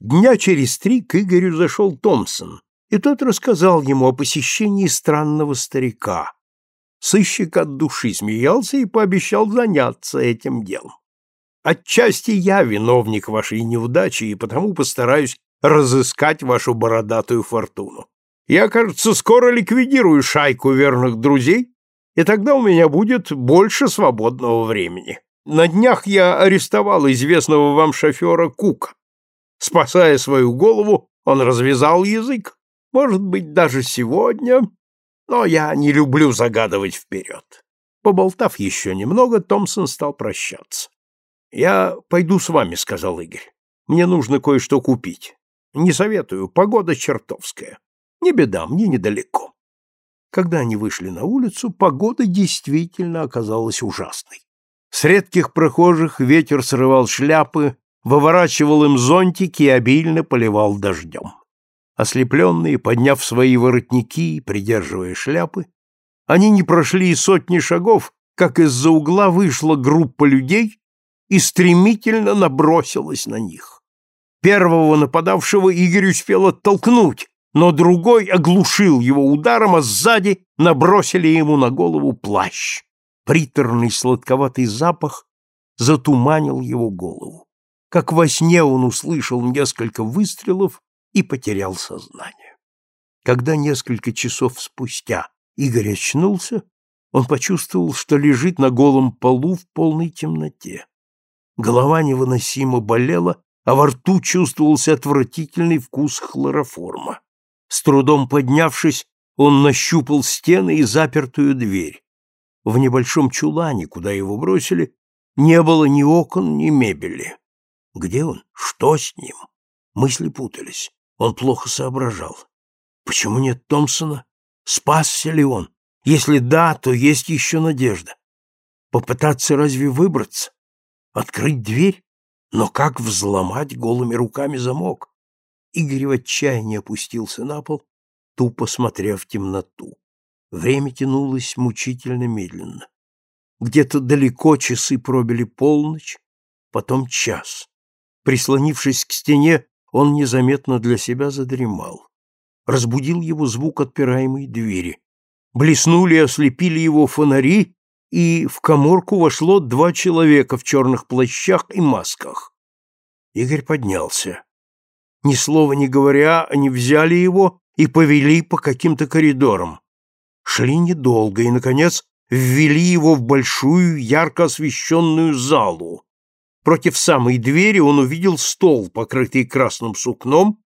Дня через три к Игорю зашел Томпсон, и тот рассказал ему о посещении странного старика. Сыщик от души смеялся и пообещал заняться этим делом. Отчасти я виновник вашей неудачи, и потому постараюсь разыскать вашу бородатую фортуну. Я, кажется, скоро ликвидирую шайку верных друзей, и тогда у меня будет больше свободного времени. На днях я арестовал известного вам шофера Кука. Спасая свою голову, он развязал язык. Может быть, даже сегодня, но я не люблю загадывать вперед. Поболтав еще немного, Томпсон стал прощаться. «Я пойду с вами», — сказал Игорь. «Мне нужно кое-что купить. Не советую, погода чертовская. Не беда, мне недалеко». Когда они вышли на улицу, погода действительно оказалась ужасной. С редких прохожих ветер срывал шляпы, выворачивал им зонтики и обильно поливал дождем. Ослепленные, подняв свои воротники и придерживая шляпы, они не прошли и сотни шагов, как из-за угла вышла группа людей и стремительно набросилась на них. Первого нападавшего Игорь успел оттолкнуть, но другой оглушил его ударом, а сзади набросили ему на голову плащ. Приторный сладковатый запах затуманил его голову. Как во сне он услышал несколько выстрелов и потерял сознание. Когда несколько часов спустя Игорь очнулся, он почувствовал, что лежит на голом полу в полной темноте. Голова невыносимо болела, а во рту чувствовался отвратительный вкус хлороформа. С трудом поднявшись, он нащупал стены и запертую дверь. В небольшом чулане, куда его бросили, не было ни окон, ни мебели. Где он? Что с ним? Мысли путались. Он плохо соображал. Почему нет Томпсона? Спасся ли он? Если да, то есть еще надежда. Попытаться разве выбраться? Открыть дверь? Но как взломать голыми руками замок? Игорь в отчаянии опустился на пол, тупо смотря в темноту. Время тянулось мучительно медленно. Где-то далеко часы пробили полночь, потом час. Прислонившись к стене, он незаметно для себя задремал. Разбудил его звук отпираемой двери. Блеснули и ослепили его фонари, и в коморку вошло два человека в черных плащах и масках. Игорь поднялся. Ни слова не говоря, они взяли его и повели по каким-то коридорам. Шли недолго и, наконец, ввели его в большую, ярко освещенную залу, Против самой двери он увидел стол, покрытый красным сукном,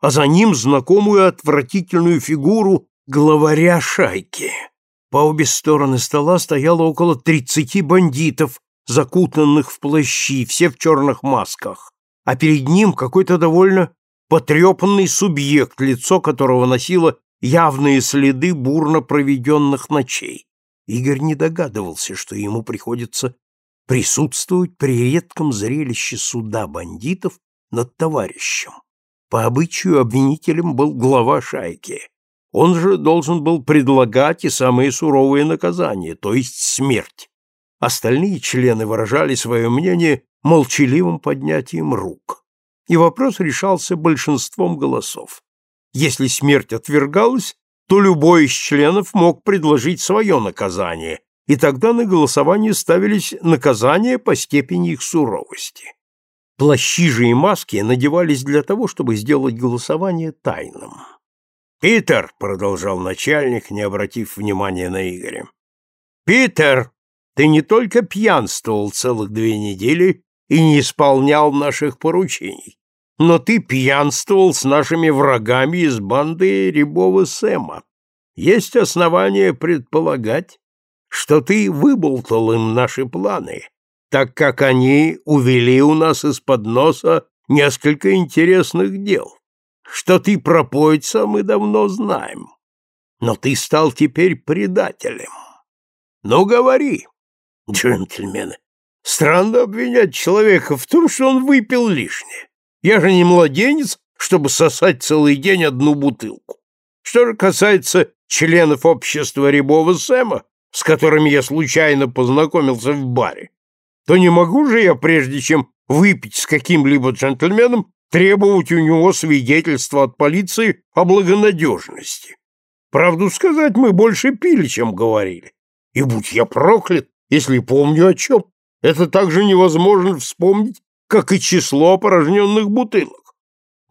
а за ним знакомую отвратительную фигуру главаря шайки. По обе стороны стола стояло около тридцати бандитов, закутанных в плащи, все в черных масках, а перед ним какой-то довольно потрепанный субъект, лицо которого носило явные следы бурно проведенных ночей. Игорь не догадывался, что ему приходится присутствовать при редком зрелище суда бандитов над товарищем. По обычаю обвинителем был глава шайки. Он же должен был предлагать и самые суровые наказания, то есть смерть. Остальные члены выражали свое мнение молчаливым поднятием рук. И вопрос решался большинством голосов. Если смерть отвергалась, то любой из членов мог предложить свое наказание, и тогда на голосование ставились наказания по степени их суровости. Плащи же и маски надевались для того, чтобы сделать голосование тайным. «Питер», — продолжал начальник, не обратив внимания на Игоря, — «Питер, ты не только пьянствовал целых две недели и не исполнял наших поручений, но ты пьянствовал с нашими врагами из банды Рябова Сэма. Есть основания предполагать, что ты выболтал им наши планы, так как они увели у нас из-под носа несколько интересных дел. Что ты пропойца, мы давно знаем. Но ты стал теперь предателем. Ну, говори, джентльмены. Странно обвинять человека в том, что он выпил лишнее. Я же не младенец, чтобы сосать целый день одну бутылку. Что же касается членов общества Рябова Сэма, с которыми я случайно познакомился в баре, то не могу же я, прежде чем выпить с каким-либо джентльменом, требовать у него свидетельства от полиции о благонадежности. Правду сказать, мы больше пили, чем говорили. И будь я проклят, если помню о чем. Это также невозможно вспомнить, как и число опорожненных бутылок.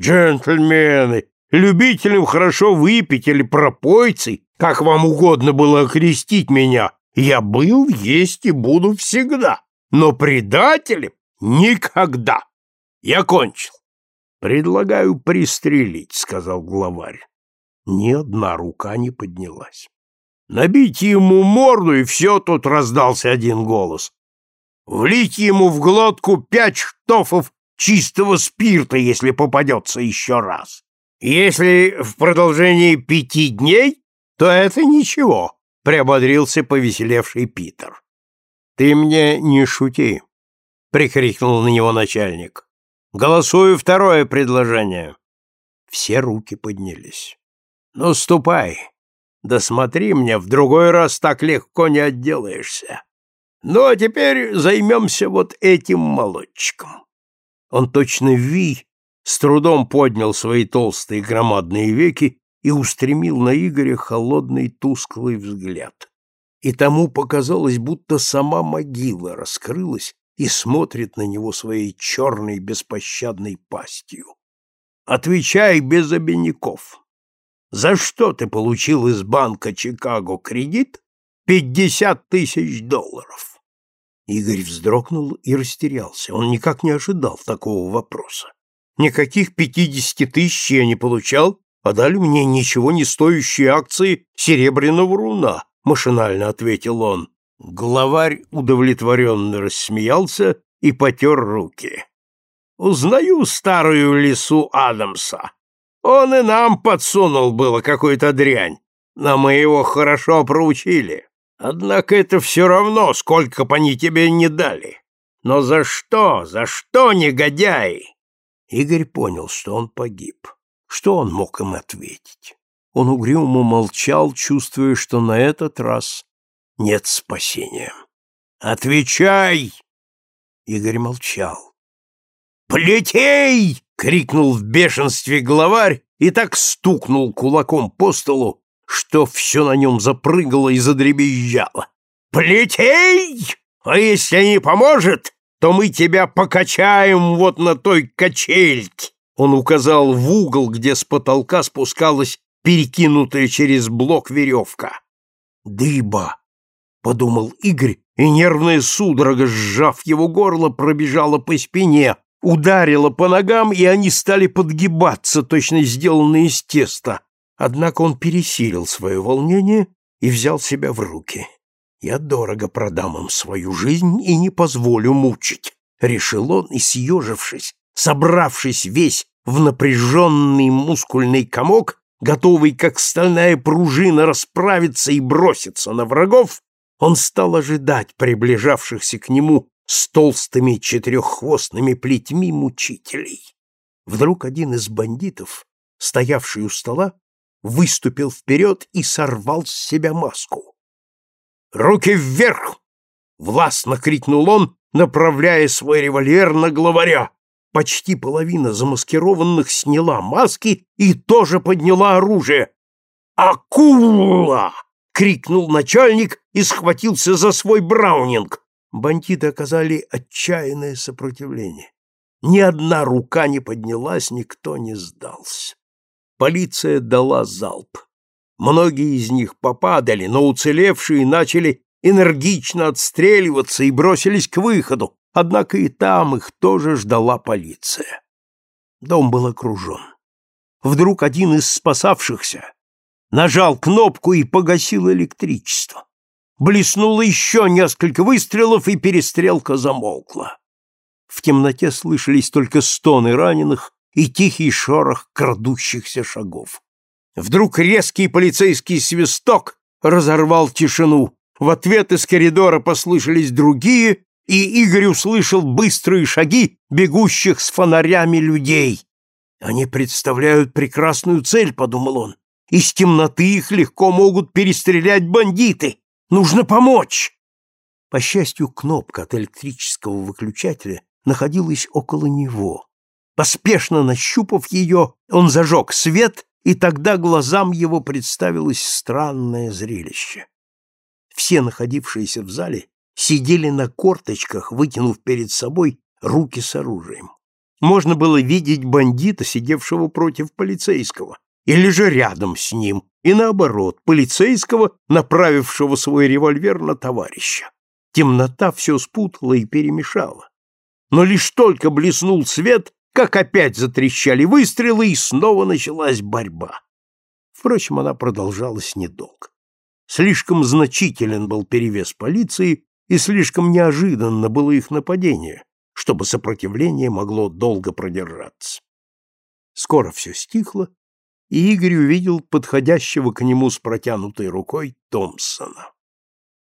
Джентльмены, любителям хорошо выпить или пропойцы, как вам угодно было окрестить меня, я был, есть и буду всегда, но предателем никогда. Я кончил. Предлагаю пристрелить, сказал главарь. Ни одна рука не поднялась. Набить ему морду, и все, тут раздался один голос. Влить ему в глотку пять штофов чистого спирта, если попадется еще раз. Если в продолжении пяти дней, то это ничего, — приободрился повеселевший Питер. — Ты мне не шути, — прикрикнул на него начальник. — Голосую второе предложение. Все руки поднялись. — Ну, ступай. Да смотри мне, в другой раз так легко не отделаешься. Ну, а теперь займемся вот этим молодчиком. Он точно ви с трудом поднял свои толстые громадные веки и устремил на Игоря холодный тусклый взгляд. И тому показалось, будто сама могила раскрылась и смотрит на него своей черной беспощадной пастью. «Отвечай без обиняков. За что ты получил из банка Чикаго кредит пятьдесят тысяч долларов?» Игорь вздрогнул и растерялся. Он никак не ожидал такого вопроса. Никаких пятидесяти тысяч я не получал, а дали мне ничего не стоящие акции серебряного руна, машинально ответил он. Главарь удовлетворенно рассмеялся и потер руки. Узнаю старую лису Адамса. Он и нам подсунул было какую-то дрянь, но мы его хорошо проучили. Однако это все равно, сколько бы они тебе не дали. Но за что, за что, негодяй? Игорь понял, что он погиб. Что он мог им ответить? Он угрюмо молчал, чувствуя, что на этот раз нет спасения. «Отвечай!» Игорь молчал. «Плетей!» — крикнул в бешенстве главарь и так стукнул кулаком по столу, что все на нем запрыгало и задребезжало. «Плетей! А если не поможет, то мы тебя покачаем вот на той качельке!» Он указал в угол, где с потолка спускалась перекинутая через блок веревка. «Дыба!» — подумал Игорь, и нервная судорога, сжав его горло, пробежала по спине, ударила по ногам, и они стали подгибаться, точно сделанные из теста. Однако он пересилил свое волнение и взял себя в руки. Я дорого продам им свою жизнь и не позволю мучить, — решил он и, съежившись, собравшись весь в напряженный мускульный комок, готовый, как стальная пружина, расправиться и броситься на врагов, он стал ожидать приближавшихся к нему с толстыми четыреххвостными плетьми мучителей. Вдруг один из бандитов, стоявший у стола, выступил вперед и сорвал с себя маску. «Руки вверх!» — властно крикнул он, направляя свой револьвер на главаря. Почти половина замаскированных сняла маски и тоже подняла оружие. «Акула!» — крикнул начальник и схватился за свой браунинг. Бандиты оказали отчаянное сопротивление. Ни одна рука не поднялась, никто не сдался. Полиция дала залп. Многие из них попадали, но уцелевшие начали энергично отстреливаться и бросились к выходу, однако и там их тоже ждала полиция. Дом был окружен. Вдруг один из спасавшихся нажал кнопку и погасил электричество. Блеснуло еще несколько выстрелов, и перестрелка замолкла. В темноте слышались только стоны раненых и тихий шорох крадущихся шагов. Вдруг резкий полицейский свисток разорвал тишину. В ответ из коридора послышались другие, и Игорь услышал быстрые шаги бегущих с фонарями людей. «Они представляют прекрасную цель», — подумал он. «Из темноты их легко могут перестрелять бандиты. Нужно помочь!» По счастью, кнопка от электрического выключателя находилась около него. Поспешно нащупав ее, он зажег свет, и тогда глазам его представилось странное зрелище. Все находившиеся в зале сидели на корточках, вытянув перед собой руки с оружием. Можно было видеть бандита, сидевшего против полицейского, или же рядом с ним, и наоборот, полицейского, направившего свой револьвер на товарища. Темнота все спутала и перемешала. Но лишь только блеснул свет, как опять затрещали выстрелы, и снова началась борьба. Впрочем, она продолжалась недолго. Слишком значителен был перевес полиции, и слишком неожиданно было их нападение, чтобы сопротивление могло долго продержаться. Скоро все стихло, и Игорь увидел подходящего к нему с протянутой рукой Томпсона.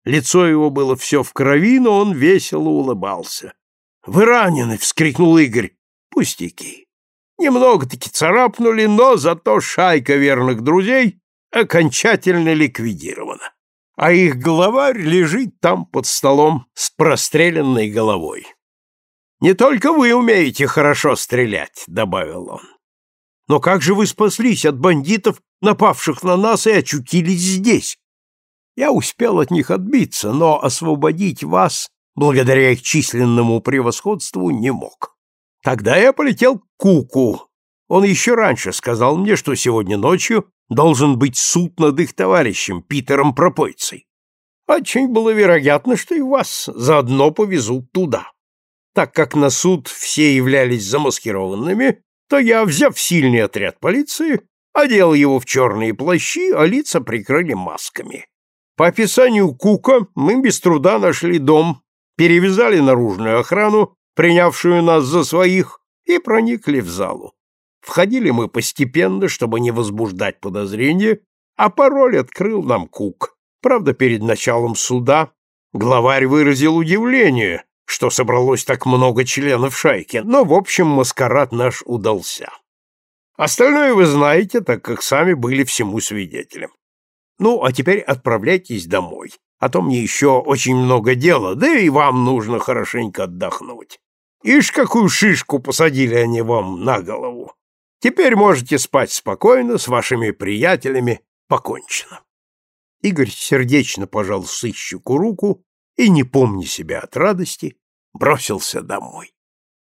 Лицо его было все в крови, но он весело улыбался. — Вы ранены! — вскрикнул Игорь. — Пустяки. Немного-таки царапнули, но зато шайка верных друзей окончательно ликвидирована. А их главарь лежит там под столом с простреленной головой. «Не только вы умеете хорошо стрелять», — добавил он. Но как же вы спаслись от бандитов, напавших на нас, и очутились здесь? Я успел от них отбиться, но освободить вас, благодаря их численному превосходству, не мог. Тогда я полетел к Куку. Он еще раньше сказал мне, что сегодня ночью должен быть суд над их товарищем, Питером Пропойцей. Очень было вероятно, что и вас заодно повезут туда. Так как на суд все являлись замаскированными, то я, взяв сильный отряд полиции, одел его в черные плащи, а лица прикрыли масками. По описанию Кука мы без труда нашли дом, перевязали наружную охрану, принявшую нас за своих, и проникли в залу. Входили мы постепенно, чтобы не возбуждать подозрения, а пароль открыл нам Кук. Правда, перед началом суда главарь выразил удивление, что собралось так много членов шайки, но, в общем, маскарад наш удался. Остальное вы знаете, так как сами были всему свидетелем. Ну, а теперь отправляйтесь домой, а то мне еще очень много дела, да и вам нужно хорошенько отдохнуть. Ишь, какую шишку посадили они вам на голову. Теперь можете спать спокойно, с вашими приятелями покончено. Игорь сердечно пожал сыщику руку и, не помня себя от радости, бросился домой.